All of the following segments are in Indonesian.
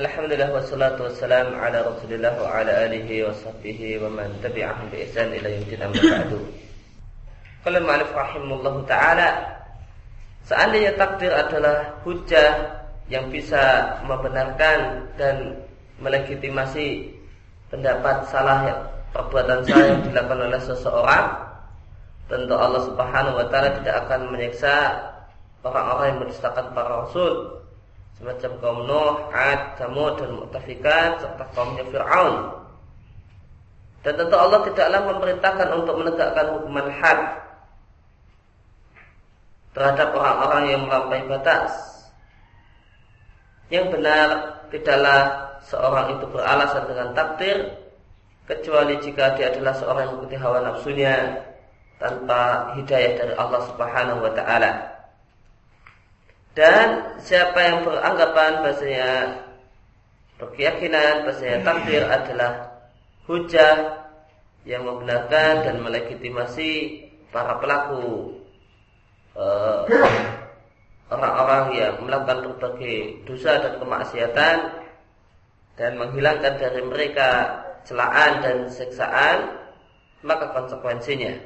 Alhamdulillah wassalatu wassalam ala Rasulillah wa ala alihi wa sahbihi wa man tabi'ahum bi ihsan ila yaumil amma ba'du. Qala ma'alif rahimahullah taala seandainya takdir adalah hujah yang bisa membenarkan dan melegitimasi pendapat salah perbuatan saya yang dilakukan oleh seseorang tentu Allah Subhanahu wa taala tidak akan menyiksa orang-orang yang mendustakan para rasul semacam kaum Nuh, Ad, Samud dan Mu'tafikat serta kaumnya Fir'aun. Dan tentu Allah tidaklah memerintahkan untuk menegakkan hukuman had terhadap orang-orang yang melampaui batas. Yang benar tidaklah seorang itu beralasan dengan takdir kecuali jika dia adalah seorang yang mengikuti hawa nafsunya tanpa hidayah dari Allah Subhanahu wa taala. Dan siapa yang beranggapan bahasanya berkeyakinan bahasanya takdir adalah hujah yang membenarkan dan melegitimasi para pelaku eh, orang-orang uh, yang melakukan berbagai dosa dan kemaksiatan dan menghilangkan dari mereka celaan dan siksaan maka konsekuensinya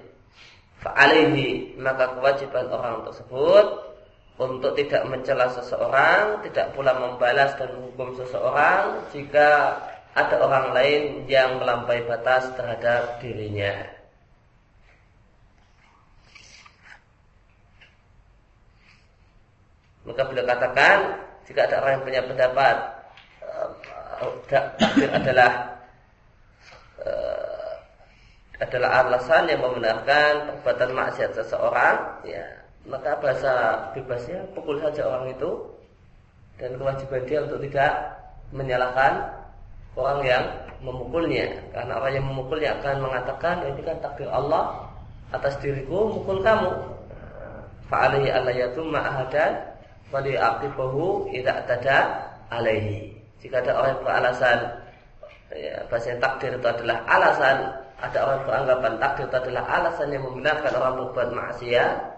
fa'alihi maka kewajiban orang tersebut untuk tidak mencela seseorang, tidak pula membalas dan hukum seseorang jika ada orang lain yang melampaui batas terhadap dirinya. Maka beliau katakan jika ada orang yang punya pendapat takdir adalah uh, adalah alasan yang membenarkan perbuatan maksiat seseorang, ya maka bahasa bebasnya pukul saja orang itu dan kewajiban dia untuk tidak menyalahkan orang yang memukulnya. Karena orang yang memukulnya akan mengatakan ini kan takdir Allah atas diriku mukul kamu. Fa'alaihi allayatumma ahadan wali aqibahu idza tada alaihi. Jika ada orang yang beralasan ya, bahasa takdir itu adalah alasan ada orang yang beranggapan takdir itu adalah alasan yang membenarkan orang berbuat maksiat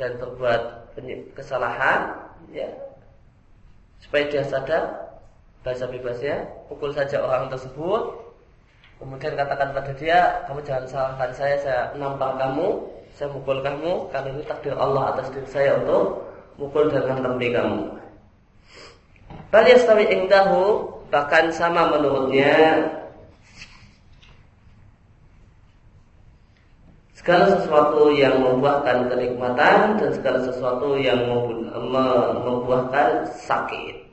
dan berbuat kesalahan ya supaya dia sadar bahasa bebasnya pukul saja orang tersebut kemudian katakan pada dia kamu jangan salahkan saya saya nampar kamu saya mukul kamu karena ini takdir Allah atas diri saya untuk mukul dan mentempi kamu. Bal yastawi indahu bahkan sama menurutnya segala sesuatu yang membuahkan kenikmatan dan segala sesuatu yang membuahkan sakit.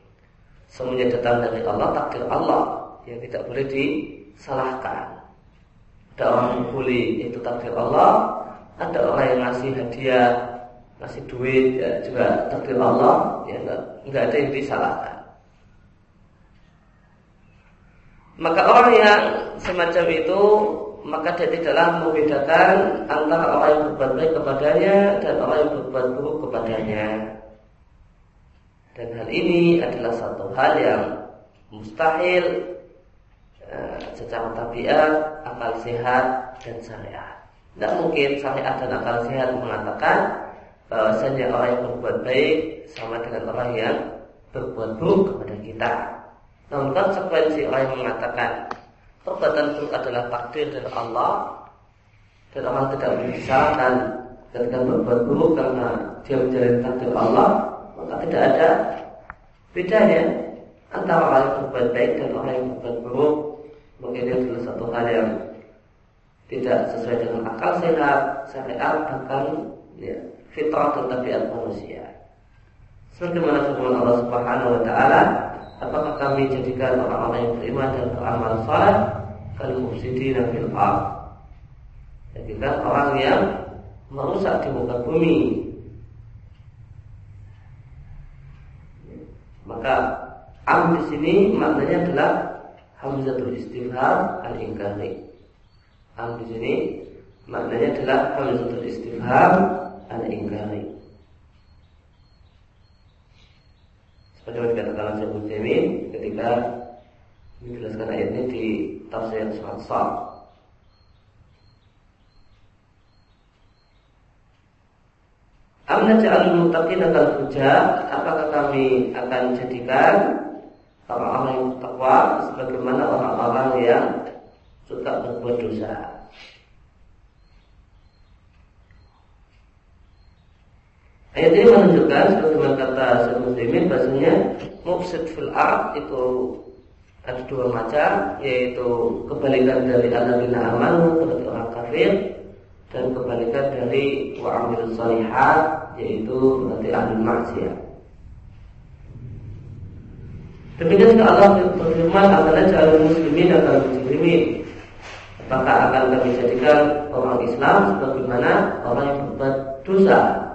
Semuanya datang dari Allah, takdir Allah yang tidak boleh disalahkan. Ada orang yang boleh itu takdir Allah, ada orang yang ngasih hadiah, ngasih duit ya, juga takdir Allah, ya enggak ada yang disalahkan. Maka orang yang semacam itu maka dia tidaklah membedakan antara orang yang berbuat baik kepadanya dan orang yang berbuat buruk kepadanya. Dan hal ini adalah satu hal yang mustahil eh, secara tabiat, akal sehat dan syariat. Tidak mungkin syariat dan akal sehat mengatakan bahwasanya orang yang berbuat baik sama dengan orang yang berbuat buruk kepada kita. Namun konsekuensi orang yang mengatakan Perbuatan buruk adalah takdir dari Allah. Dan Allah tidak menyusahkan ketika berbuat buruk karena dia menjalani takdir Allah maka tidak ada bedanya antara orang yang berbuat baik dan orang yang berbuat buruk. Mungkin ini adalah satu hal yang tidak sesuai dengan akal sehat syariat bahkan ya, fitrah dan tabiat manusia. Sebagaimana firman Allah Subhanahu wa taala apakah kami jadikan orang-orang yang beriman dan beramal saleh kal mufsidina fil ard. Jadi kan orang yang merusak di muka bumi. Maka am di sini maknanya adalah hamzatul istifham al ingkari. Am di sini maknanya adalah hamzatul istifham al ingkari. Yang dikatakan Syekh ketika menjelaskan ayat ini di tafsir surat Sad. Amna ja'alul muttaqina kal Apakah kami akan jadikan orang-orang yang takwa sebagaimana orang-orang yang suka berbuat dosa. Ayat ini menunjukkan sebagaimana kata Syekh bahasanya mufsid fil ard itu ada dua macam yaitu kebalikan dari alladzina amanu berarti orang kafir dan kebalikan dari wa'amil salihat yaitu berarti ahli maksiat. Demikian juga Allah berfirman akan jalur muslimin akan muslimin. Apakah akan kami jadikan orang Islam sebagaimana orang yang berbuat dosa?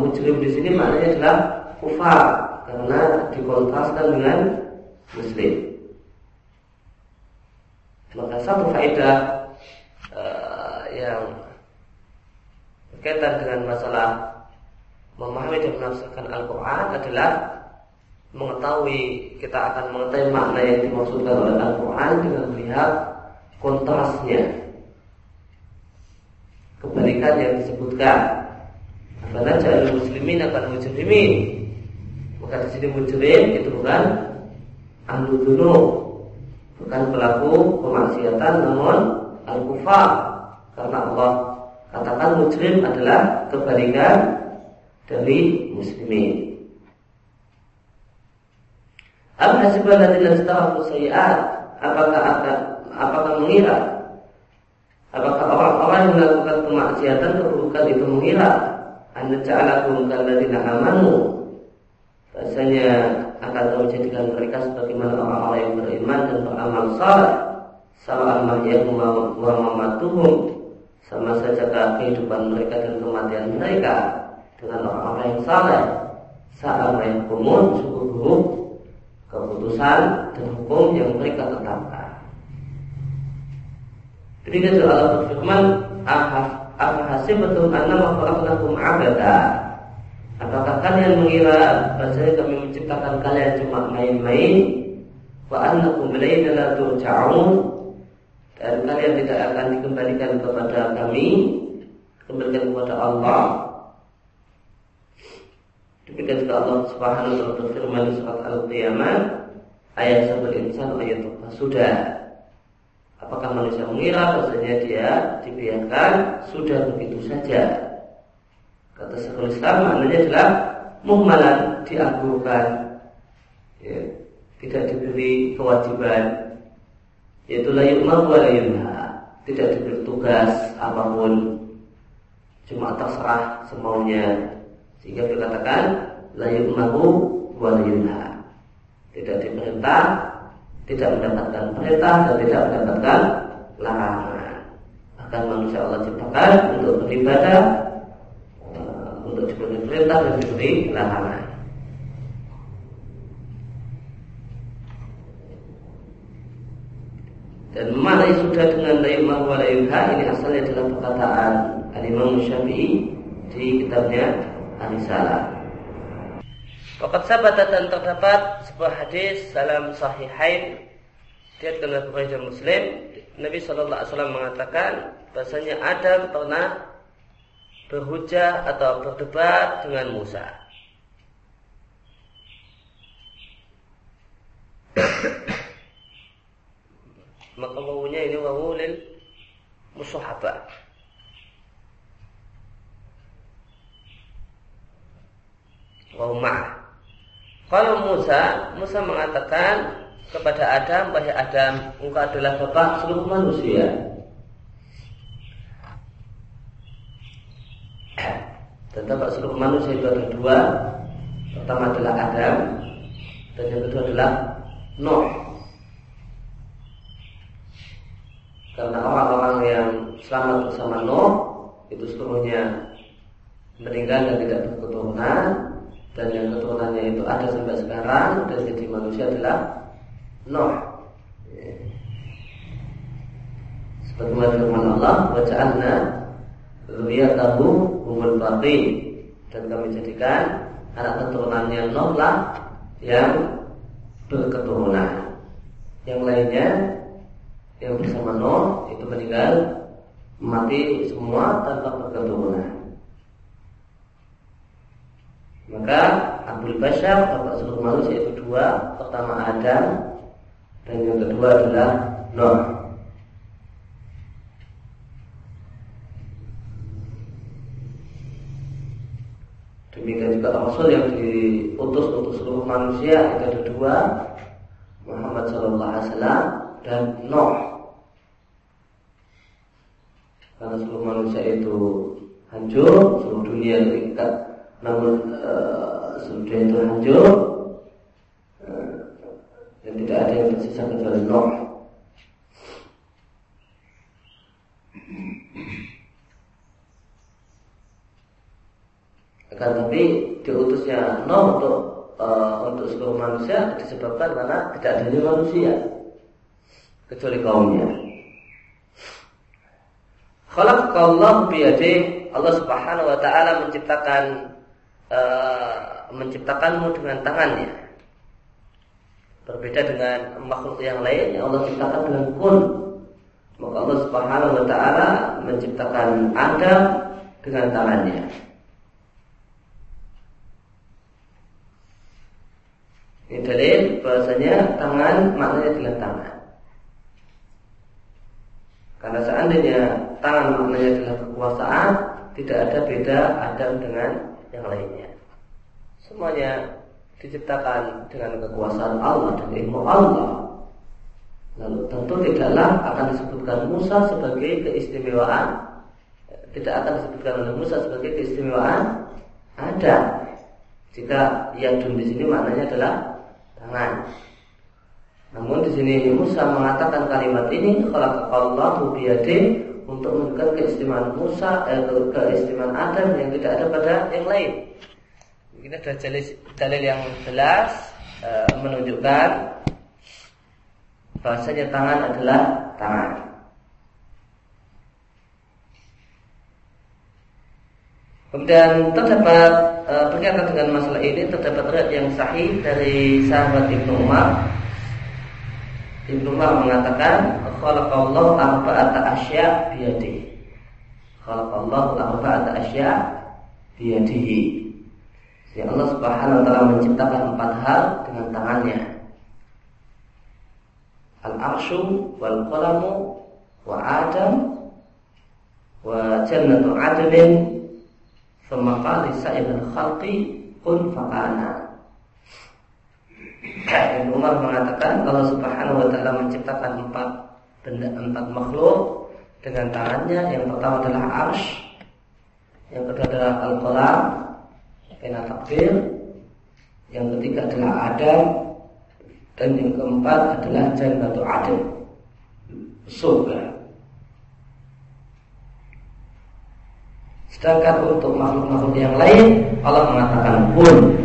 Mujrim di sini maknanya adalah kufar karena dikontraskan dengan muslim. Maka satu faedah uh, yang berkaitan dengan masalah memahami dan menafsirkan Al-Quran adalah mengetahui kita akan mengetahui makna yang dimaksudkan oleh Al-Quran dengan melihat kontrasnya kebalikan yang disebutkan karena jalur muslimin akan mujrimin maka di sini mujrim itu bukan ahlu dunuk bukan pelaku kemaksiatan namun al-kufar. Karena Allah katakan mujrim adalah kebalikan dari muslimin. Am hasibal ladzina istarafu apakah akan apakah mengira? Apakah orang-orang yang melakukan kemaksiatan keburukan itu mengira anda ja'alakum kalladzina amanu bahasanya akan kau jadikan mereka sebagaimana orang-orang yang beriman dan beramal saleh. Sama mahyakum wa mamatuhum. Sama saja kehidupan mereka dan kematian mereka dengan orang-orang yang saleh. Saat mereka kumun buruk keputusan dan hukum yang mereka tetapkan. Ketika juga Allah berfirman, apa betul karena mengkhalaqnakum abada? Apakah kalian mengira bahwa kami menciptakan kalian cuma main-main? Wa annakum ilayna la turja'un dan kalian tidak akan dikembalikan kepada kami, kembalikan kepada Allah. Demikian juga Allah Subhanahu wa taala berfirman di surat Al-Qiyamah ayat sabal insan ayat sudah. Apakah manusia mengira bahasanya dia dibiarkan? Sudah begitu saja? Kata Syekhul Islam maknanya adalah muhmalan dianggurkan ya, tidak diberi kewajiban. Yaitu layuk wa tidak diberi tugas apa pun. Cuma terserah semaunya. Sehingga dikatakan la yu'maru wa Tidak diperintah, tidak mendapatkan perintah dan tidak mendapatkan larangan. Bahkan manusia Allah ciptakan untuk beribadah, eh, untuk diberi perintah dan diberi larangan. Dan mana sudah dengan la yu'maru wa la ini asalnya adalah perkataan Al-Imam Syafi'i di kitabnya Arisalah. Wakat sahabat dan terdapat sebuah hadis dalam sahihain dia oleh Bukhari Muslim Nabi Shallallahu Alaihi Wasallam mengatakan bahasanya Adam pernah berhujah atau berdebat dengan Musa. Maka wawunya ini wawu lil musuhabah. Wahumah. Kalau Musa, Musa mengatakan kepada Adam, wahai Adam, engkau adalah bapak seluruh manusia. Dan bapak seluruh manusia itu ada dua. Pertama adalah Adam, dan yang kedua adalah Nuh. Karena orang-orang yang selamat bersama Nuh itu seluruhnya meninggal dan tidak berketurunan dan yang keturunannya itu ada sampai sekarang dan jadi manusia adalah Nuh. Sebagaimana firman Allah, "Wa ja'alna dzurriyyatahu humul baqin." Dan kami jadikan anak keturunannya Nuh lah yang berketurunan. Yang lainnya yang bersama Nuh itu meninggal mati semua tanpa berketurunan. Maka Abdul Bashar bapak seluruh manusia itu dua. Pertama Adam dan yang kedua adalah Nuh. Demikian juga Rasul yang diutus untuk seluruh manusia itu ada dua, Muhammad Sallallahu Alaihi Wasallam dan Nuh. Karena seluruh manusia itu hancur, seluruh dunia terikat namun sudah itu hancur dan tidak ada yang tersisa kecuali Nuh. Akan tapi diutusnya Nuh untuk uh, untuk seluruh manusia disebabkan karena tidak adanya manusia kecuali kaumnya. Khalaqallahu biyadih Allah Subhanahu wa taala menciptakan Eh, menciptakanmu dengan tangannya. Berbeda dengan makhluk yang lain yang Allah ciptakan dengan kun. Maka Allah Subhanahu wa taala menciptakan Adam dengan tangannya. Ini dalil bahasanya tangan maknanya adalah tangan. Karena seandainya tangan maknanya adalah kekuasaan, tidak ada beda Adam dengan yang lainnya. Semuanya diciptakan dengan kekuasaan Allah dan ilmu Allah. Lalu tentu tidaklah akan disebutkan Musa sebagai keistimewaan. Tidak akan disebutkan oleh Musa sebagai keistimewaan. Ada. Jika yadun di sini maknanya adalah tangan. Namun di sini Musa mengatakan kalimat ini kalau Allah biyade untuk menunjukkan keistimewaan Musa, eh, keistimewaan Adam yang tidak ada pada yang lain. Ini dalil, dalil yang jelas eh, menunjukkan bahasanya tangan adalah tangan. Kemudian terdapat e, berkaitan dengan masalah ini terdapat riwayat yang sahih dari sahabat Ibnu Umar Ibnu Umar mengatakan khalaqallahu arba'ata asya biyadihi. Khalaqallahu arba'ata asya biyadihi. Ya Allah Subhanahu wa taala menciptakan empat hal dengan tangannya. Al-arsyu wal qalamu wa Adam wa jannatu adlin thumma qala sa'il al-khalqi kun faqana. Ibn Umar mengatakan kalau Subhanahu wa taala menciptakan empat benda empat makhluk dengan tangannya. Yang pertama adalah arsh, yang kedua adalah al-qalam, pena takdir, yang ketiga adalah Adam, dan yang keempat adalah jannatu adil, surga. Sedangkan untuk makhluk-makhluk yang lain Allah mengatakan pun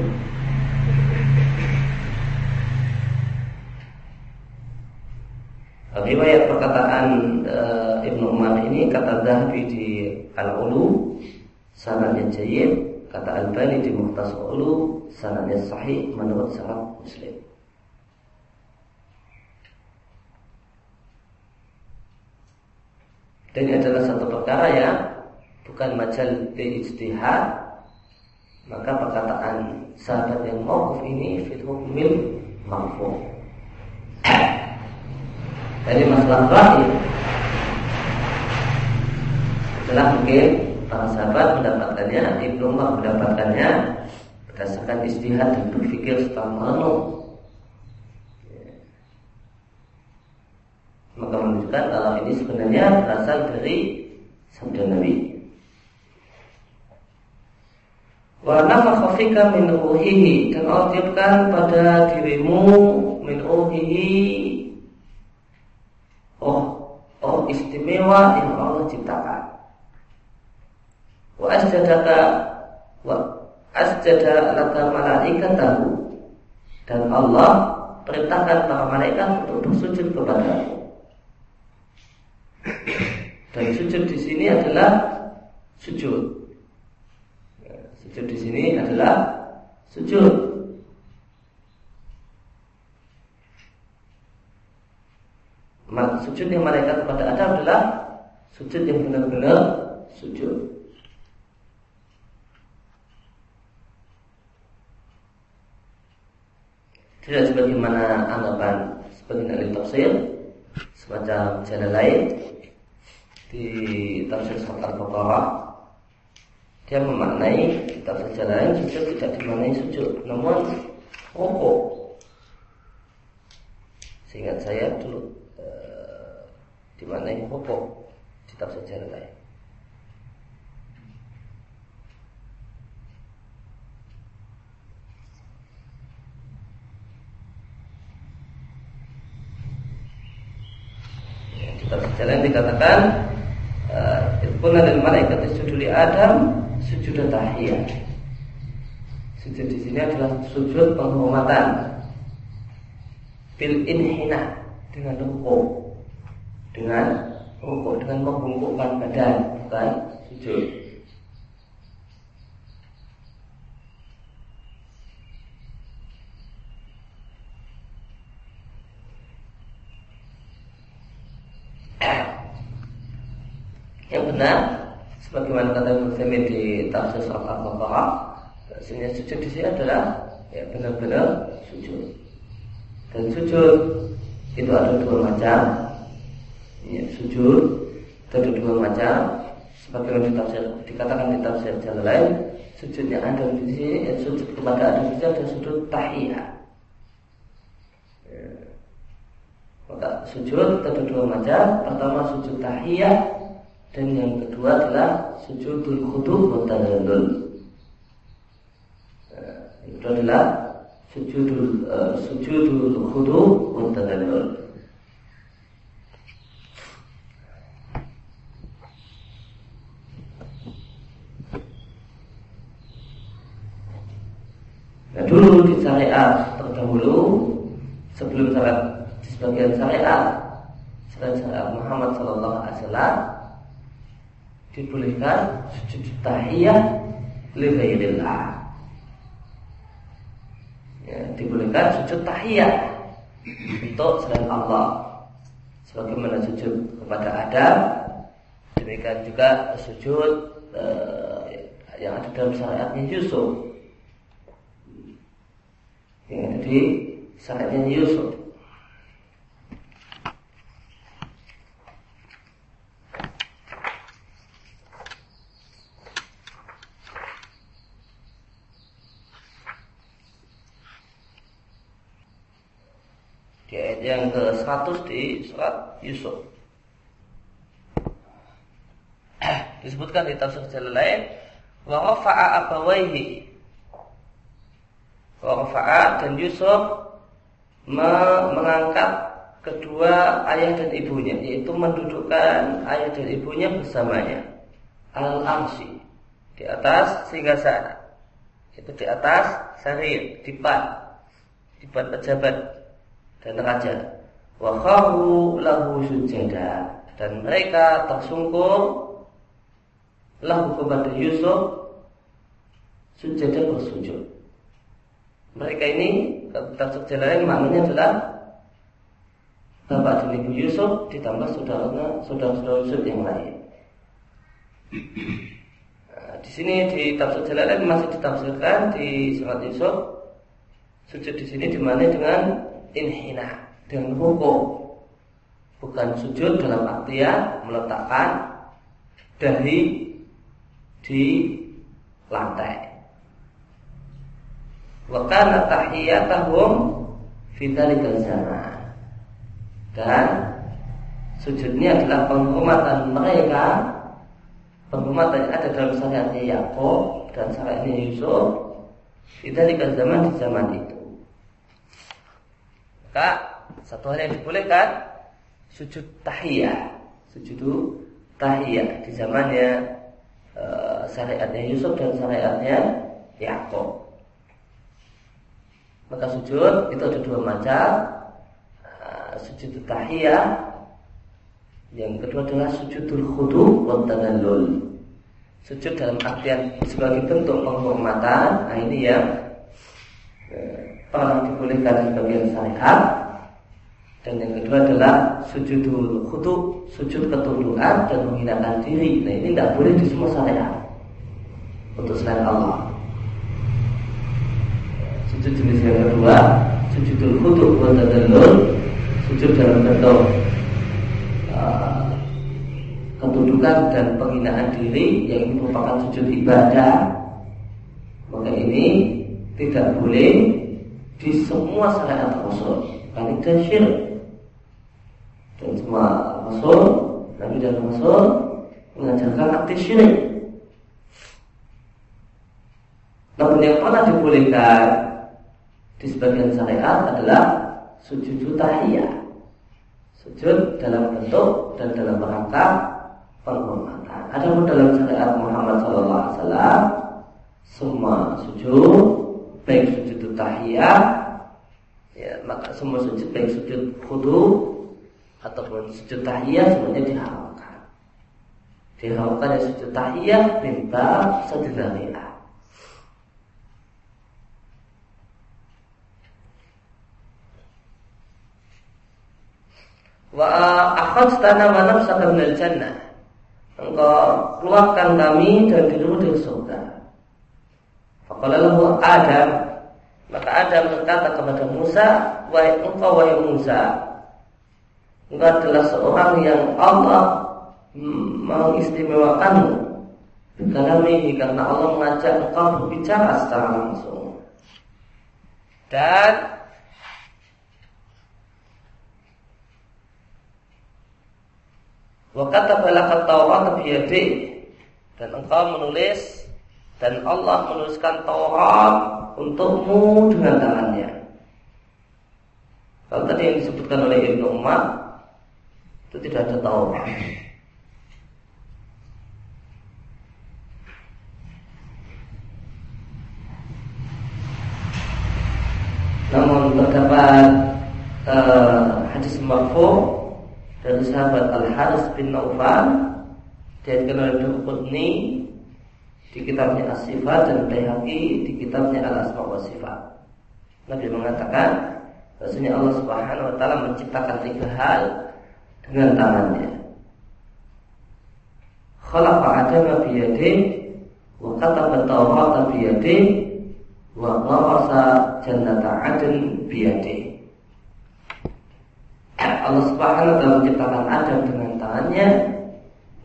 Riwayat perkataan uh, Ibnu Umar ini kata Zahabi di Al-Ulu sanadnya jayyid, kata Al-Bani di Muhtasar Ulu sanadnya sahih menurut syarat Muslim. Dan ini adalah satu perkara ya bukan majal ijtihad maka perkataan sahabat yang mauquf ini fil hukmil marfu' dari masalah terakhir setelah mungkin para sahabat mendapatkannya Ibnu Umar mendapatkannya berdasarkan istihad dan berpikir setelah merenung maka menunjukkan kalau ini sebenarnya berasal dari sabda Nabi. Wa nafakha fika min dan Allah pada dirimu min istimewa yang Allah ciptakan. Wa asjadaka wa asjada laka malaikatahu dan Allah perintahkan para malaikat untuk bersujud kepadamu. Dan sujud di sini adalah sujud. Sujud di sini adalah sujud. Sujud yang mereka kepada Adam adalah sujud yang benar-benar sujud. tidak sebagaimana anggapan sebagian ahli tafsir semacam jalan lain di tafsir surat al-baqarah dia memaknai tafsir jalan lain sujud tidak dimaknai sujud namun rukuk sehingga saya dulu dimaknai rukuk di tafsir jalan lain Jalan dikatakan pun ada malaikat sujud di Adam sujud tahiyah. Sujud di sini adalah sujud penghormatan. Bil inhina dengan rukuk. Dengan rukuk dengan membungkukkan badan, bukan sujud. benar sebagaimana kata Ibnu di tafsir surat Al-Baqarah bahasanya sujud di sini adalah ya benar-benar sujud dan sujud itu ada dua macam ya, sujud ada dua macam sebagaimana di tafsir, dikatakan di tafsir jalan lain sujud yang ada di sini ya, sujud kepada ada di ada sujud tahiyah ya. sujud ada dua macam pertama sujud tahiyah dan yang kedua adalah sujudul khudu wa tadallul. Eh, itu adalah sujudul uh, sujudul khudu wa tadallul. Nah dulu di syariat terdahulu sebelum syariat di sebagian syariat selain syariat Muhammad Sallallahu Alaihi Wasallam dibolehkan sujud tahiyah li ghairillah. Ya, dibolehkan sujud tahiyah untuk selain Allah. Sebagaimana sujud kepada Adam, demikian juga sujud uh, yang ada dalam syariatnya Yusuf. Ada di syariatnya Yusuf. yang ke-100 di surat Yusuf. Disebutkan di tafsir jalan lain wa rafa'a abawaihi. Rafa'a dan Yusuf mengangkat kedua ayah dan ibunya yaitu mendudukkan ayah dan ibunya bersamanya. Al arsi di atas sehingga sana itu di atas sarir dipan dipan pejabat dan raja. Wa kharu lahu sujada. Dan mereka tersungkur lahu kepada Yusuf sujada bersujud mereka ini tafsir jalan maknanya adalah Bapak dan Ibu Yusuf ditambah saudaranya saudara-saudara Yusuf yang lain. Nah, di sini di tafsir jalan masih ditafsirkan di surat Yusuf sujud di sini di mana dengan inhina dengan hukum bukan sujud dalam artian meletakkan dahi di lantai. Wa kana tahiyatuhum fi zaman. Dan sujudnya adalah penghormatan mereka penghormatan yang ada dalam syariatnya Yakub dan syariatnya Yusuf di zaman di zaman itu. Maka satu hal yang dibolehkan sujud tahiyah, sujud tahiyah di zamannya uh, syariatnya Yusuf dan syariatnya Yakub. Maka sujud itu ada dua macam. Uh, sujud tahiyah yang kedua adalah sujudul khudu wa tadallul. Sujud dalam artian sebagai bentuk penghormatan. Nah ini yang uh, pernah dibolehkan sebagian syariat dan yang kedua adalah sujudul khudu, sujud ketundukan dan menghinakan diri. Nah ini tidak boleh di semua syariat untuk selain Allah. Sujud jenis yang kedua sujudul khudu wa tadallul sujud dalam bentuk uh, kedudukan dan penghinaan diri yang ini merupakan sujud ibadah. Maka ini tidak boleh di semua syariat Rasul. Karena itu syirik dan semua Rasul Nabi dan Rasul mengajarkan aktif syirik. Namun yang pernah dibolehkan di sebagian syariat adalah sujud tahiyah. Sujud dalam bentuk dan dalam rangka penghormatan. Adapun dalam syariat Muhammad SAW semua sujud baik sujud tahiyah ya maka semua sujud baik sujud khudu ataupun sujud tahiyah semuanya diharamkan. Diharamkan ya sujud tahiyah minta sedariah wa akhadtana wa nafsaka minal jannah. Engkau keluarkan kami dan dirimu dari surga. Faqala Adam maka Adam berkata kepada Musa, "Wahai engkau wahai Musa, engkau adalah seorang yang Allah mengistimewakanmu. Ini karena Allah mengajak engkau berbicara secara langsung. Dan Wakata balaka Taurat biyadi dan engkau menulis dan Allah menuliskan Taurat untukmu dengan tangannya. Kalau tadi yang disebutkan oleh Ibnu Umar itu tidak ada Taurat. Namun terdapat uh, hadis marfu sahabat Al Haris bin Naufal diatkan oleh Qudni di kitabnya As-Sifat dan Baihaqi di kitabnya Al-Asma wa Sifat. Nabi mengatakan bahwasanya Allah Subhanahu wa taala menciptakan tiga hal dengan tangannya. Khalaqa Adam bi yadihi wa kataba Tawrata bi yadihi wa gharasa jannata adn bi yadihi. Allah Subhanahu wa taala menciptakan Adam dengan tangannya,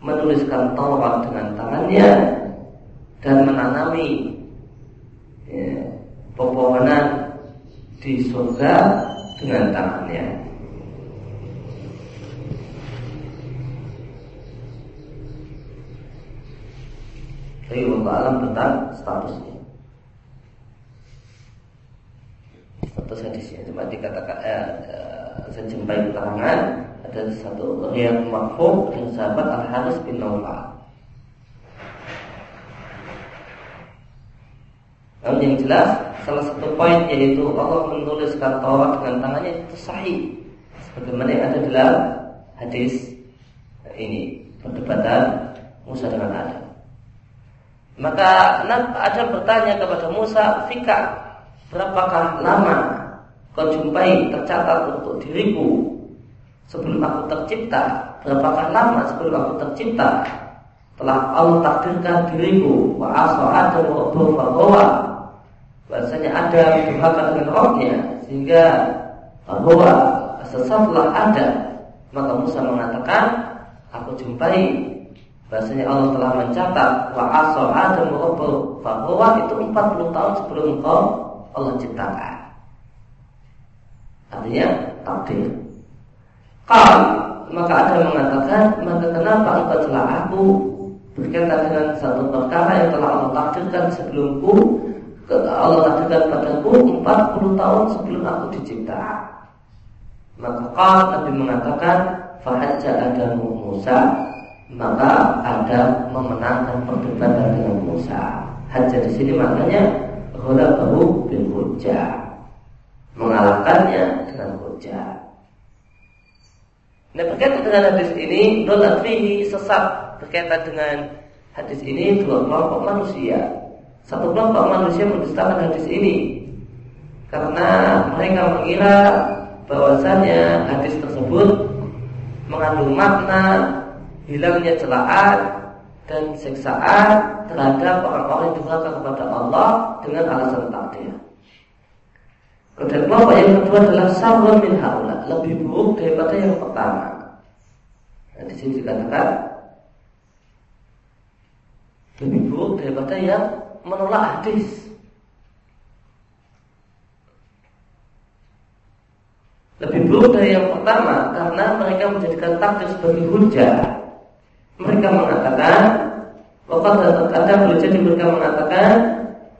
menuliskan Taurat dengan tangannya, dan menanami ya, pepohonan di surga dengan tangannya. Jadi Allah alam tentang statusnya. Status hadisnya cuma dikatakan eh, eh, saya jumpai keterangan ada satu yang makfum dari sahabat Al Haris bin Nawfal Namun yang jelas salah satu poin yaitu Allah menuliskan Taurat dengan tangannya itu sahih. Sebagaimana yang ada dalam hadis ini perdebatan Musa dengan Adam. Maka Adam bertanya kepada Musa, "Fika, berapakah lama kau jumpai tercatat untuk diriku. Sebelum aku tercipta? Berapakah lama sebelum aku tercipta?" Telah Allah takdirkan diriku. Wa Adam wa bahasanya ada durhaka dengan rohnya sehingga bahwa sesaatlah ada. Maka Musa mengatakan aku jumpai. Bahasanya Allah telah mencatat wa Adam rabbuh bahwa itu 40 tahun sebelum engkau Allah ciptakan artinya takdir Kal maka ada mengatakan maka kenapa engkau telah aku berkaitan dengan satu perkara yang telah Allah takdirkan sebelumku Allah takdirkan padaku 40 tahun sebelum aku dicipta. Maka kal Nabi mengatakan Fahajja Adam Musa Maka Adam memenangkan perdebatan dengan Musa Hajjah di sini maknanya baru bin hujjah Mengalahkannya hujjah Nah berkaitan dengan hadis ini Dolat fihi sesat Berkaitan dengan hadis ini Dua kelompok manusia satu kelompok manusia mendustakan hadis ini karena mereka mengira bahwasanya hadis tersebut mengandung makna hilangnya celaan dan siksaan terhadap orang-orang yang durhaka kepada Allah dengan alasan takdir. Dan kelompok yang kedua adalah sabun min haula, lebih buruk daripada yang pertama. Nah, di sini dikatakan lebih buruk daripada yang menolak hadis. Lebih buruk dari yang pertama karena mereka menjadikan takdir sebagai hujah. Mereka mengatakan, waktu terkadang boleh jadi mereka mengatakan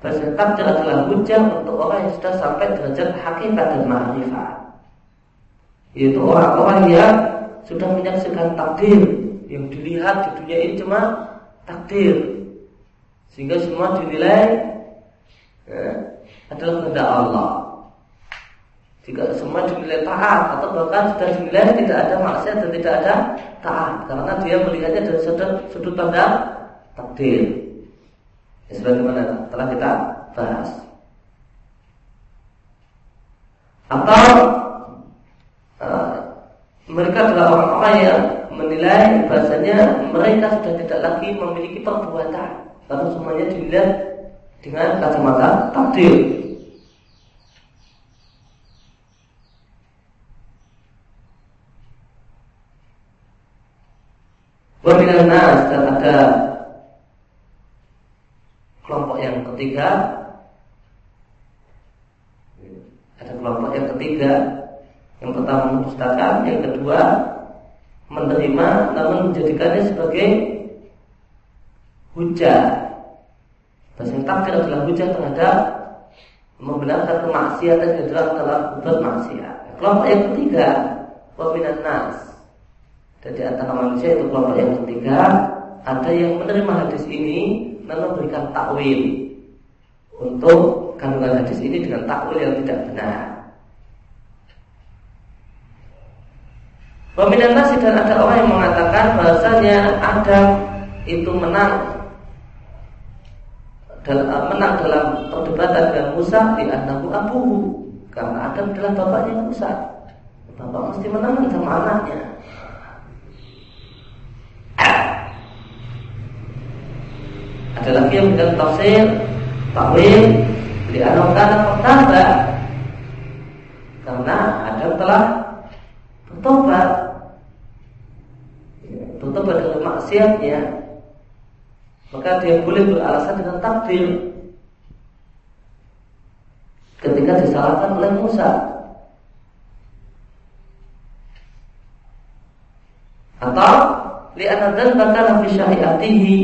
takdir adalah hujah untuk orang yang sudah sampai derajat hakikat dan ma'rifat. Yaitu orang-orang yang sudah menyaksikan takdir yang dilihat di dunia ini cuma takdir. Sehingga semua dinilai ya, adalah kehendak Allah. Jika semua dinilai taat atau bahkan sudah dinilai tidak ada maksiat dan tidak ada taat karena dia melihatnya dari sudut, sudut pandang takdir. Ya, sebagaimana telah kita bahas. Atau uh, mereka adalah orang-orang yang menilai bahasanya mereka sudah tidak lagi memiliki perbuatan, lalu semuanya dinilai dengan kacamata takdir. Wabinan nas dan ada kelompok yang ketiga ada kelompok yang ketiga. Yang pertama mendustakan yang kedua menerima namun menjadikannya sebagai hujah. Bahasa takdir adalah hujah terhadap membenarkan kemaksiatan yang adalah telah berbuat maksiat. Kelompok yang ketiga waminan nas. Dan di antara manusia itu kelompok yang ketiga ada yang menerima hadis ini lalu memberikan takwil untuk kandungan hadis ini dengan takwil yang tidak benar. Peminat nasi dan ada orang yang mengatakan bahasanya Adam itu menang dalam, menang dalam perdebatan dengan Musa di anahu abuhu karena Adam adalah bapaknya Musa. Bapak mesti menang sama anaknya. Ada lagi yang bilang tafsir, takwil, di karena pertama karena Adam telah bertobat. Bertobat dari maksiatnya. Maka dia boleh beralasan dengan takdir. Ketika disalahkan oleh Musa. Atau li'anna dzanbaka fi syariatihi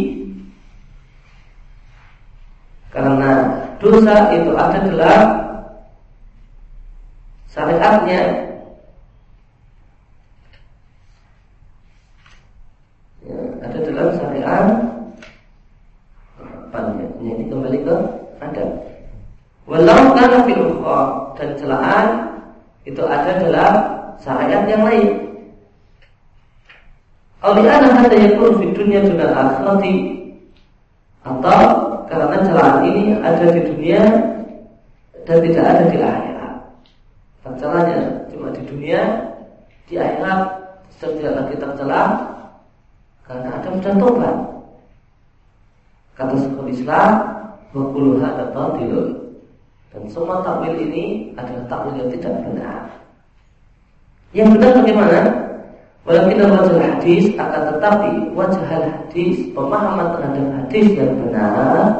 karena dosa itu ada dalam syariatnya. Ya, ada dalam syariat. Apa ini kembali ke ada walau karena fil dan celaan itu ada dalam syariat yang lain. Awliana hada yakun fi dunia juga akhirati atau karena celaan ini ada di dunia dan tidak ada di akhirat. Tercelanya cuma di dunia, di akhirat tidak lagi tercela karena ada sudah tobat. Kata sekolah Islam, wakuluha ada batilun. Dan semua takwil ini adalah takwil yang tidak benar. Yang benar bagaimana? Walaupun wajah hadis akan tetapi wajah hadis pemahaman terhadap hadis yang benar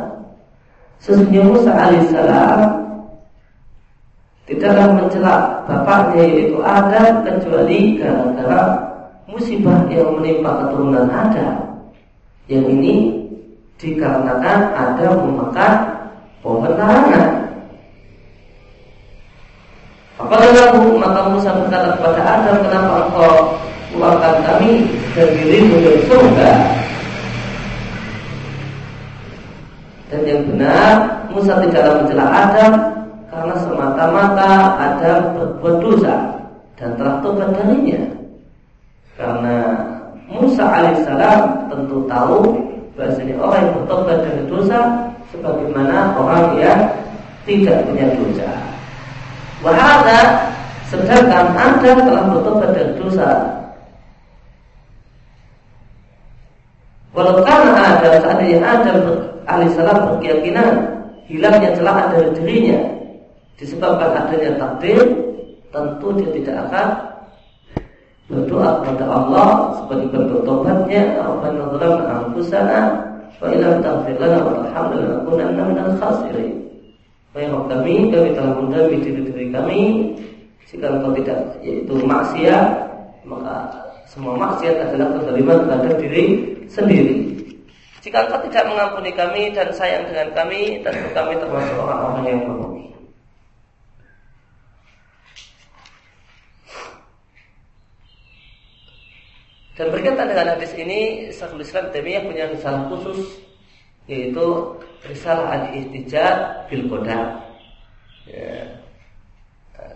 sesungguhnya Musa alaihissalam tidaklah mencela bapaknya yaitu Adam kecuali gara-gara musibah yang menimpa keturunan Adam yang ini dikarenakan Adam memakan pohon larangan. Apabila maka Musa berkata kepada Adam kenapa engkau keluarkan kami dirimu dari surga dan yang benar Musa tidaklah mencela Adam karena semata-mata Adam berbuat dosa dan telah tobat darinya karena Musa alaihissalam tentu tahu bahasanya orang yang bertobat dari dosa sebagaimana orang yang tidak punya dosa. Wahada sedangkan Adam telah bertobat dari dosa Walau karena ada seandainya Adam alaihissalam berkeyakinan hilangnya celah dari dirinya disebabkan adanya takdir tentu dia tidak akan berdoa kepada Allah seperti bertobatnya. Rabbana zalamna anfusana wa illam taghfir lana wa tarhamna lanakunanna minal khasirin. Wahai Rabb kami, kami telah mendami diri diri kami. Jika engkau tidak yaitu maksiat maka semua maksiat adalah kezaliman terhadap diri sendiri. Jika engkau tidak mengampuni kami dan sayang dengan kami, tentu kami termasuk orang-orang yang merugi. Dan berkaitan dengan hadis ini, Syekhul Islam Taimiyah punya risalah khusus yaitu risalah al-ihtijaj bil. Ya.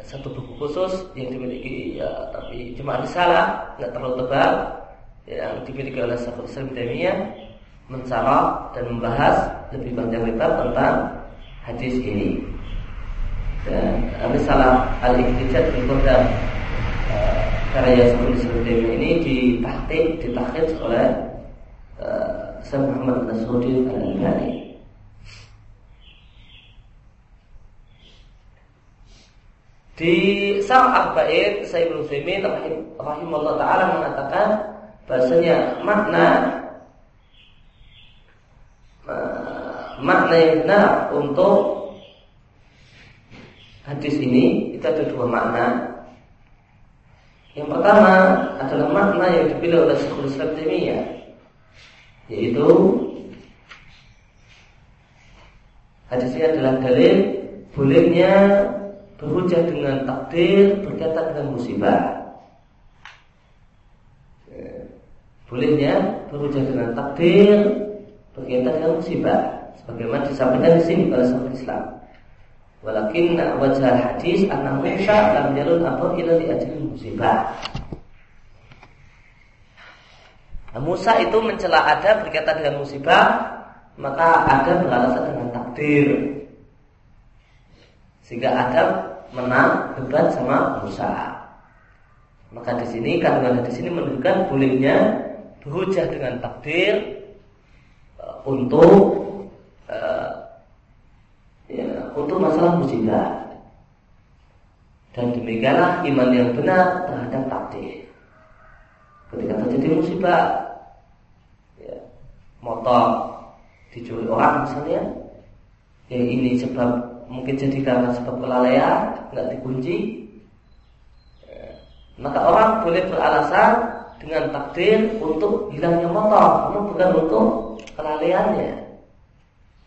Satu buku khusus yang dimiliki ya tapi cuma risalah, nggak terlalu tebal yang dimiliki oleh Syekhul Islam Taimiyah mencarah dan membahas lebih panjang lebar tentang hadis ini. Dan risalah al-ihtijaj bil qadar karya seperti seperti ini ditahqiq ditahqiq oleh uh, Muhammad Nasruddin Al-Albani. Di Sang Arba'in Sayyid Utsaimin rahim, rahimahullah taala mengatakan bahasanya makna makna yang untuk hadis ini itu ada dua makna yang pertama adalah makna yang dipilih oleh Syekhul Islam yaitu hadis ini adalah dalil bolehnya berhujah dengan takdir berkaitan dengan musibah. Bolehnya berhujah dengan takdir berkaitan dengan musibah sebagaimana disampaikan di sini oleh Syekhul Islam. Walakin wajah hadis anna Musa lam yarun atau ila li ajli musibah. Nah, Musa itu mencela ada berkaitan dengan musibah, maka ada beralasan dengan takdir. Sehingga Adam menang debat sama Musa. Maka di sini kandungan di sini menunjukkan bolehnya berhujah dengan takdir uh, untuk uh, ya, untuk masalah musibah. Dan demikianlah iman yang benar terhadap takdir. Ketika terjadi musibah, ya, motor dicuri orang misalnya, yang ini sebab mungkin jadi karena sebab kelalaian, nggak dikunci, ya, maka orang boleh beralasan dengan takdir untuk hilangnya motor, namun bukan untuk kelalaiannya.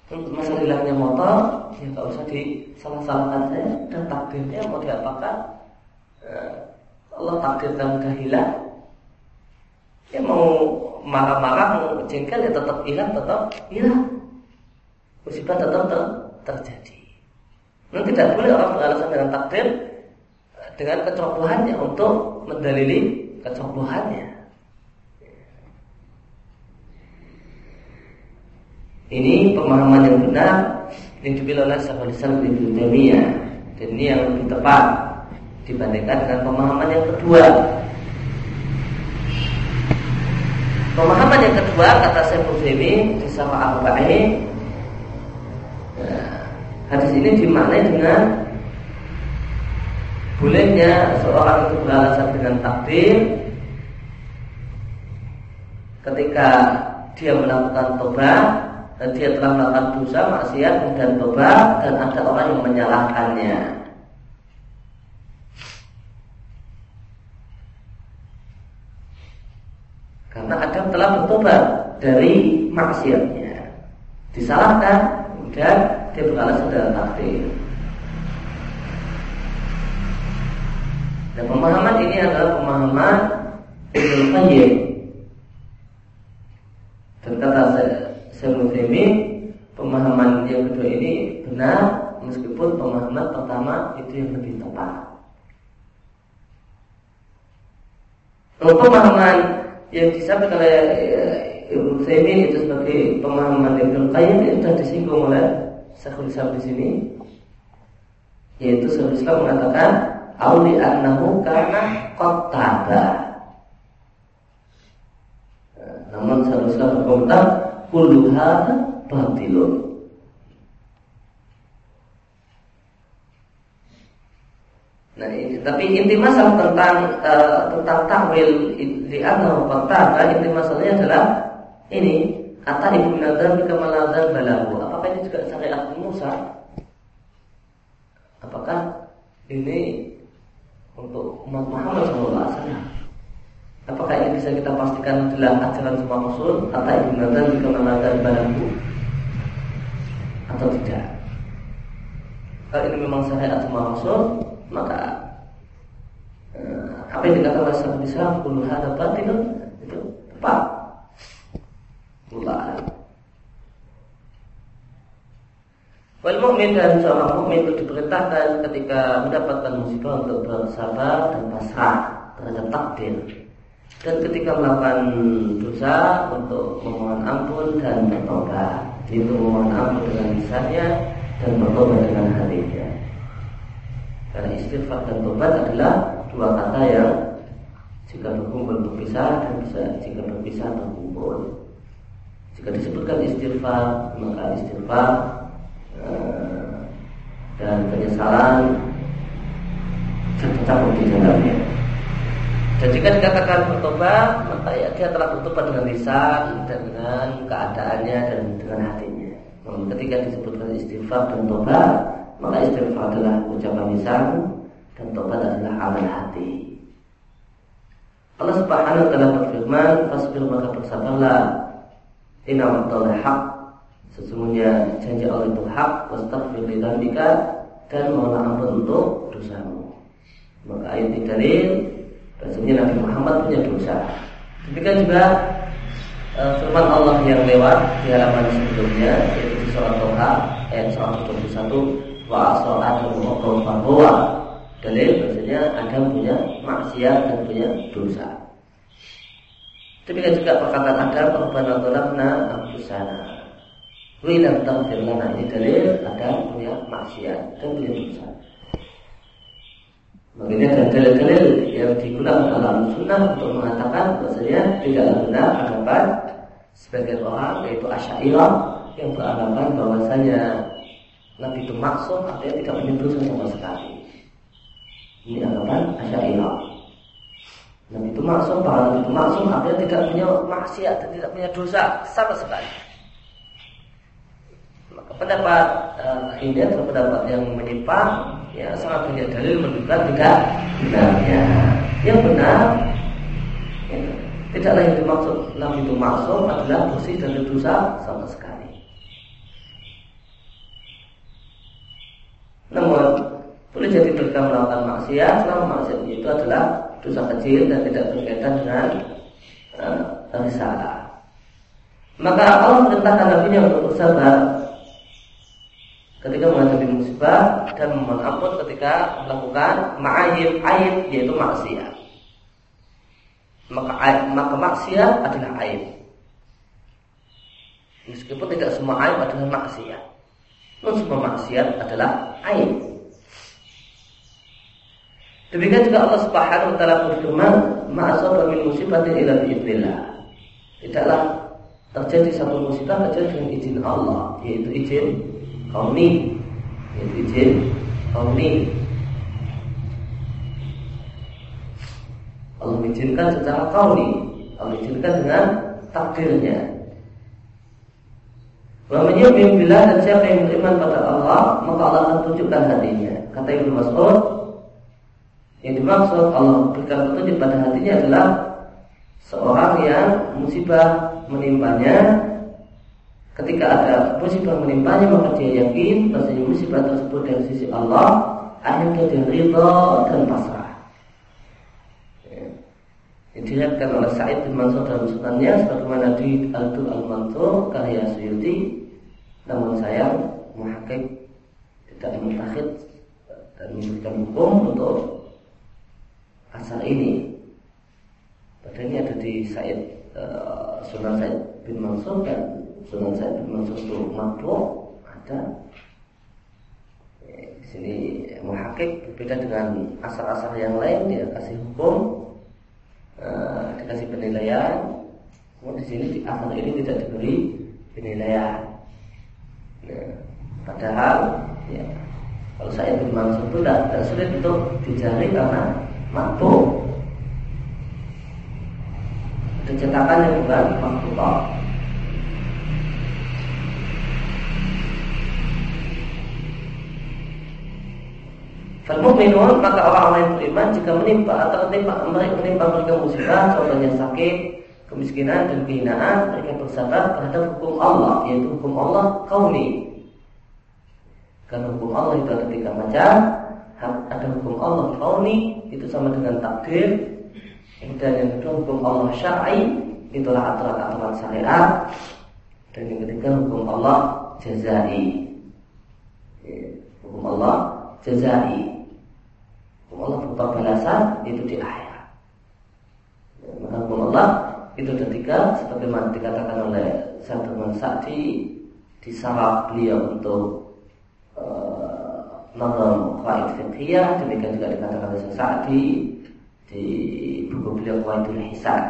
Untuk masalah hilangnya motor, ya nggak usah disalah-salahkan saya dan takdirnya mau diapakan? Eh, Allah takdirkan udah hilang. Ya mau marah-marah mau jengkel ya tetap hilang tetap hilang. Musibah tetap ter terjadi. Nah, tidak boleh orang beralasan dengan takdir eh, dengan kecerobohannya untuk mendalili kecerobohannya. Ini pemahaman yang benar yang dipilih oleh Syekhul Islam Ibnu Taimiyah dan ini yang lebih tepat dibandingkan dengan pemahaman yang kedua. Pemahaman yang kedua kata Syekhul Utsaimin di sama Arba'in nah, hadis ini dimaknai dengan bolehnya seorang itu beralasan dengan takdir ketika dia melakukan tobat dan dia telah melakukan dosa maksiat dan tobat dan ada orang yang menyalahkannya. Karena Adam telah bertobat dari maksiatnya, disalahkan dan dia beralasan dalam takdir. Dan pemahaman ini adalah pemahaman Ibnu Qayyim. Dan kata Syekh pemahaman yang kedua ini benar meskipun pemahaman pertama itu yang lebih tepat. Kalau pemahaman yang disampaikan oleh eh, Ibnu Taimin itu sebagai pemahaman Ibnu Qayyim itu sudah disinggung oleh Syekhul Islam di sini yaitu Syekhul Islam mengatakan auli annahu karena qataba. Eh, namun Islam berkomentar kullu hadza batilun Nah, ini, tapi inti masalah tentang uh, tentang takwil di anna wa inti masalahnya adalah ini kata ibu nadar kemaladan balahu. Apakah ini juga syariat Musa? Apakah ini untuk umat Muhammad SAW? Apakah ini bisa kita pastikan adalah ajaran semua Rasul atau ibu nadar kemaladan balahu atau tidak? Kalau ini memang syariat semua Rasul, maka eh, apa yang dikatakan oleh Syaikhul Islam kullu hadza batil itu tepat. Mulai. Wal mukmin dan seorang mukmin itu diperintahkan ketika mendapatkan musibah untuk bersabar dan pasrah terhadap takdir. Dan ketika melakukan dosa untuk memohon ampun dan bertobat. Itu memohon ampun dengan lisannya dan bertobat dengan hatinya. Karena istighfar dan tobat adalah dua kata yang jika berkumpul berpisah dan bisa jika berpisah berkumpul. Jika disebutkan istighfar maka istighfar dan penyesalan tercakup di dalamnya. Dan jika dikatakan bertobat, maka ya dia telah bertobat dengan lisan dan dengan keadaannya dan dengan hatinya. Namun ketika disebutkan istighfar dan tobat, maka istighfar adalah ucapan lisan dan tobat adalah amal hati. Allah Subhanahu wa taala berfirman, "Fasbir maka bersabarlah. Inna wa'dallahi haq." Sesungguhnya janji Allah itu hak, wastaghfir li dan mohonlah ampun untuk dosamu. Maka ayat ini dalil bahasanya Nabi Muhammad punya dosa. Demikian juga uh, firman Allah yang lewat di halaman sebelumnya yaitu di surat Toha ayat 121 wa Adam wa bahwa dalil maksudnya Adam punya maksiat dan punya dosa. Demikian juga perkataan Adam Rabbana dzalamna anfusana. Wa lam taghfir lana ini dalil Adam punya maksiat dan punya dosa. Makanya ada dalil-dalil yang digunakan dalam sunnah untuk mengatakan bahwasanya tidak benar anggapan sebagian orang yaitu asyairah yang beranggapan bahwasanya Nabi itu maksum artinya tidak punya dosa sama sekali. Ini anggapan Asy'ariyah. Nabi itu maksum, para Nabi itu maksum artinya tidak punya maksiat dan tidak punya dosa sama sekali. Pendapat uh, ini adalah pendapat yang menyimpang, ya sangat banyak dalil menunjukkan tidak benarnya. Yang benar, ya, tidaklah yang dimaksud Nabi itu maksum adalah bersih dari dosa sama sekali. Namun boleh jadi mereka melakukan maksiat selama maksiat itu adalah dosa kecil dan tidak berkaitan dengan uh, risalah. Maka Allah perintahkan Nabi untuk bersabar ketika menghadapi musibah dan memohon ampun ketika melakukan ma'ayib aib yaitu maksiat. Maka maka maksiat adalah aib. Meskipun tidak semua aib adalah maksiat. Namun semua maksiat adalah aib. Demikian juga Allah Subhanahu wa taala berfirman, "Ma'asaba min musibatin illa biidznillah." Tidaklah terjadi satu musibah kecuali dengan izin Allah, yaitu izin kauni, yaitu izin kauni. Allah mengizinkan secara kauni, Allah mengizinkan dengan takdirnya. Menyumin bila dan siapa yang beriman pada Allah, maka Allah akan tunjukkan hatinya. Kata Ibnu Mas'ud, yang dimaksud Allah berikan petunjuk pada hatinya adalah seorang yang musibah menimpanya ketika ada musibah menimpanya maka dia yakin bahwasanya musibah tersebut dari sisi Allah akhirnya dia ridho dan pasrah. Ya. Dilihatkan oleh Sa'id bin Mansur dalam sunannya sebagaimana di Al-Dur Al-Mansur karya Suyuti namun sayang muhakik tidak mutakhid dan memberikan hukum untuk asal ini. Padahal ini ada di Said uh, Sunan Said bin Mansur dan Sunan Said bin Mansur itu makro ada. Di sini muhakik berbeda dengan asal-asal yang lain dia kasih hukum uh, dikasih penilaian. Namun di sini di asal ini tidak diberi penilaian. Ya, padahal ya, Kalau saya bin Mansur itu tidak, tidak sulit untuk dicari karena mampu. Ada cetakan yang bukan makhluk. Al-mu'minun maka orang-orang yang beriman jika menimpa atau menimpa mereka menimpa mereka musibah, contohnya sakit, kemiskinan dan kehinaan, mereka bersabar terhadap hukum Allah, yaitu hukum Allah kauni. Karena hukum Allah itu ada tiga macam, ada hukum Allah kauni itu sama dengan takdir, dan yang kedua hukum Allah syar'i itulah aturan-aturan syariat, dan yang ketiga hukum Allah jazai. Hukum Allah jazai. Allah berupa balasan itu di akhirat. Maka hukum Allah itu ketika sebagaimana dikatakan oleh Syaikhul Sa'di di saraf beliau untuk uh, qaid fiqhiyah demikian juga dikatakan oleh Sa'di di buku beliau Qaidul Hisan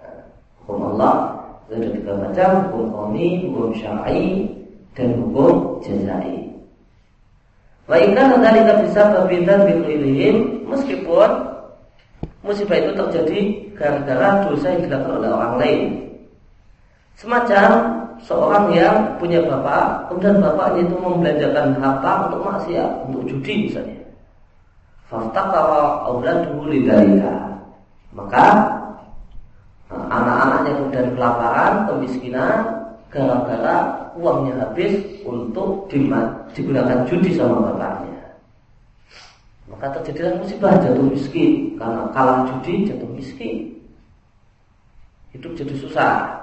uh, hukum Allah itu ada tiga macam hukum qawmi, hukum syar'i dan hukum jazai Wa dzalika bisa babidan biqilihim meskipun musibah itu terjadi gara-gara dosa yang dilakukan oleh orang lain. Semacam seorang yang punya bapak, kemudian bapaknya itu membelanjakan harta untuk maksiat, untuk judi misalnya. Faftaqara auladuhu lidzalika. Maka eh, anak-anaknya kemudian kelaparan, kemiskinan gara-gara uangnya habis untuk digunakan judi sama bapaknya. Maka terjadilah musibah jatuh miskin karena kalah judi jatuh miskin. Hidup jadi susah.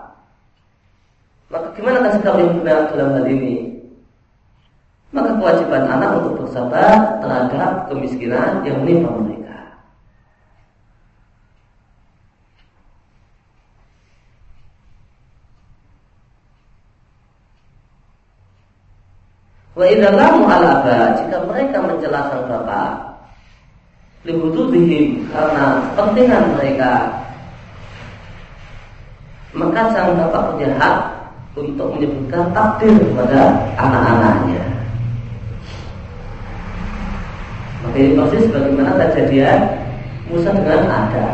Maka gimana kan sikap yang benar dalam hal ini? Maka kewajiban anak untuk bersabar terhadap kemiskinan yang menimpa mereka. Wa idalamu alaba jika mereka menjelaskan bapak libududihim karena pentingan mereka maka sang bapak punya hak untuk menyebutkan takdir kepada anak-anaknya. Maka ini persis bagaimana kejadian Musa dengan Ada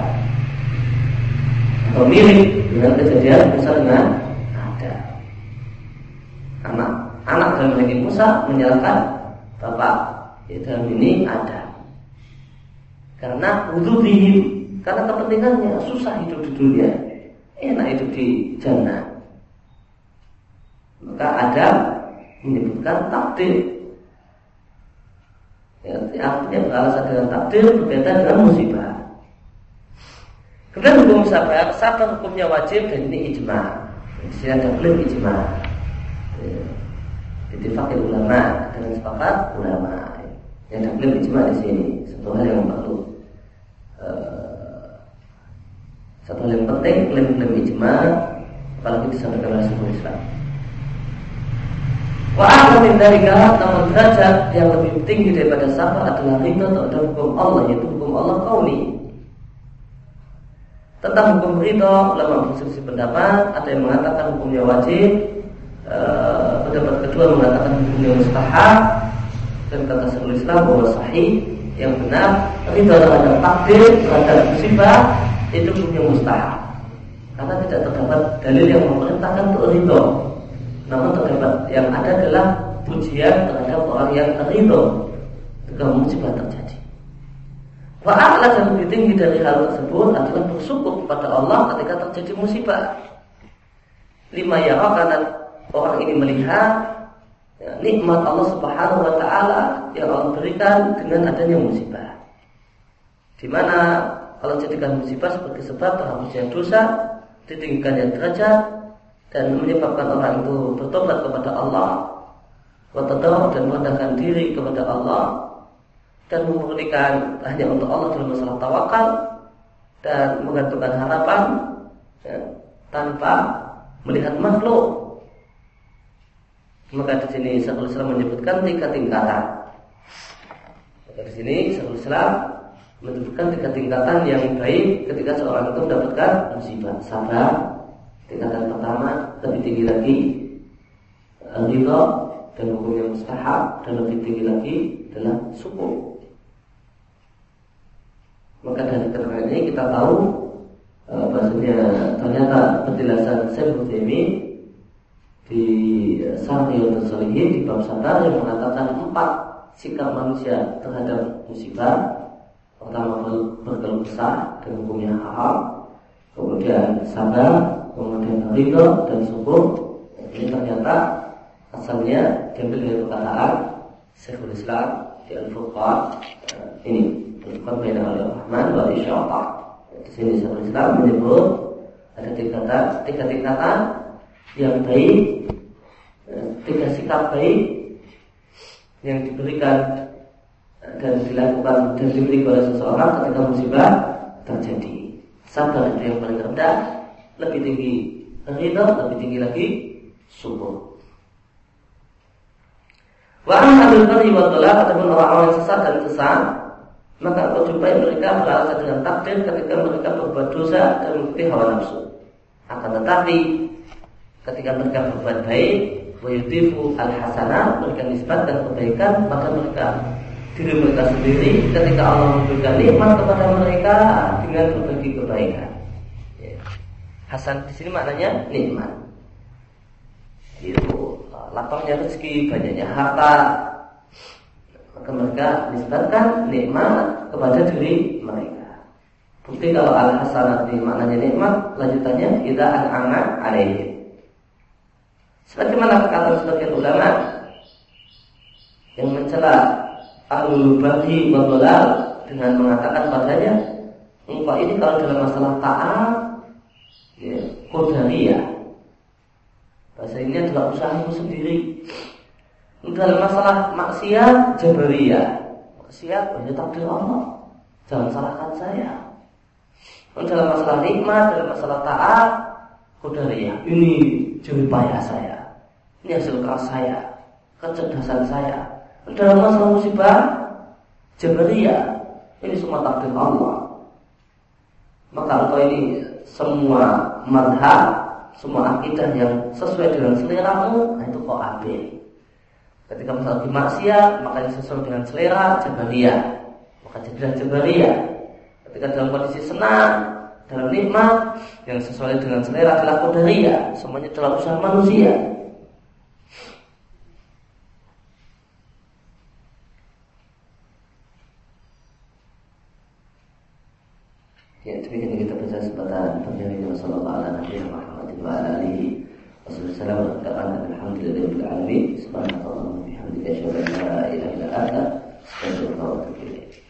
atau mirip dengan kejadian Musa dengan Ada. Anak anak dalam Nabi Musa menyalahkan bapak. Ya, dalam ini ada. Karena wududihim, karena kepentingannya susah hidup di dunia, enak hidup di jannah. Maka ada menyebutkan takdir. Ya, artinya beralasan dengan takdir berbeda dengan musibah. Kemudian hukum sabar, sabar hukumnya wajib dan ini ijma. Di sini ada klaim ijma. Ya Ittifaqil ulama dengan sepakat ulama. Yang klaim ijma di sini satu hal yang perlu uh, satu hal yang penting klaim-klaim ijma apalagi disampaikan oleh sebuah Islam. Wa min dalika namun derajat yang lebih tinggi daripada sabar adalah ridho terhadap hukum Allah yaitu hukum Allah kauni. Tentang hukum ridho, ulama berselisih pendapat, ada yang mengatakan hukumnya wajib, Eh, pendapat kedua mengatakan hukumnya mustahab dan kata Syekhul Islam bahwa sahih yang benar tapi terhadap takdir terhadap musibah itu hukumnya mustahab. Karena tidak terdapat dalil yang memerintahkan untuk ridho. Namun terdapat yang ada adalah pujian terhadap orang yang ridho. Ketika musibah terjadi. Wa'ala dan lebih tinggi dari hal tersebut adalah bersyukur kepada Allah ketika terjadi musibah. Lima ya karena orang ini melihat ya, nikmat Allah Subhanahu wa taala yang Allah berikan dengan adanya musibah. Di mana Allah jadikan musibah sebagai sebab terhapusnya dosa, ditinggikannya derajat dan menyebabkan orang itu bertobat kepada Allah, bertobat dan merendahkan diri kepada Allah dan memurnikan hanya untuk Allah dalam masalah tawakal dan menggantungkan harapan ya, tanpa melihat makhluk maka di sini Syekhul Islam menyebutkan tiga tingkatan. Maka di sini Syekhul Islam menyebutkan tiga tingkatan yang baik ketika seorang itu mendapatkan musibah. Sabar, tingkatan pertama lebih tinggi lagi ridho, dan hukum yang mustahab dan lebih tinggi lagi adalah suku. Maka dari keterangan ini kita tahu e, bahasanya ternyata penjelasan Syekh ini di Sahih Salihin di bab sadar yang mengatakan empat sikap manusia terhadap musibah. Pertama berkeluh kesah dan hukumnya halal. Kemudian sabar kemudian ridho dan syukur ini ternyata asalnya diambil dari perkataan Syekhul Islam di Al-Furqan eh, ini. Al-Furqan Baina Al-Rahman wa di sini Syekhul Islam menyebut ada tingkatan tiga tingkatan yang baik eh, tiga sikap baik yang diberikan eh, dan dilakukan dan dimiliki oleh seseorang ketika musibah terjadi sabar itu yang paling rendah lebih tinggi ridho lebih tinggi lagi syukur Wa amil bari wa dolak ataupun orang-orang yang sesat dan sesat maka kau jumpai mereka beralasan dengan takdir ketika mereka berbuat dosa dan mengikuti hawa nafsu. Akan tetapi ketika mereka berbuat baik, wayutifu al hasanah mereka nisbatkan kebaikan pada mereka diri mereka sendiri ketika Allah memberikan nikmat kepada mereka dengan berbagi kebaikan. Ya. Hasan di sini maknanya nikmat. Itu lapangnya rezeki, banyaknya harta, maka mereka nisbatkan nikmat kepada diri mereka. Bukti kalau al hasanat ini maknanya nikmat, lanjutannya kita an-aman alaih. Sebagaimana kata sebagian ulama yang mencela ahlul bagi wa dengan mengatakan padanya engkau ini kalau dalam masalah taat ya, kodariyah Bahasa ini adalah usahamu sendiri. Dalam masalah maksiat jabariyah. Maksiat hanya takdir Allah. Jangan salahkan saya. Dalam masalah nikmat, dalam masalah taat, ya Ini jerih payah saya. Ini hasil keras saya. Kecerdasan saya. Dalam masalah musibah jabariyah. Ini semua takdir Allah. Maka engkau ini semua madhab semua akidah yang sesuai dengan seleramu, nah itu kau ambil. Ketika masalah maksiat, maka yang sesuai dengan selera, jabariyah. Maka jadilah jabariyah. Ketika dalam kondisi senang, dalam nikmat, yang sesuai dengan selera adalah qadariyah. Semuanya dalam usaha manusia. الكريم وصلى الله على نبينا محمد وعلى آله وصحبه وسلم. وتقانا بالحمد لله رب العالمين. سبحانك اللهم وبحمدك أشهد أن لا إله إلا أنت أستغفرك وأتوب إليك.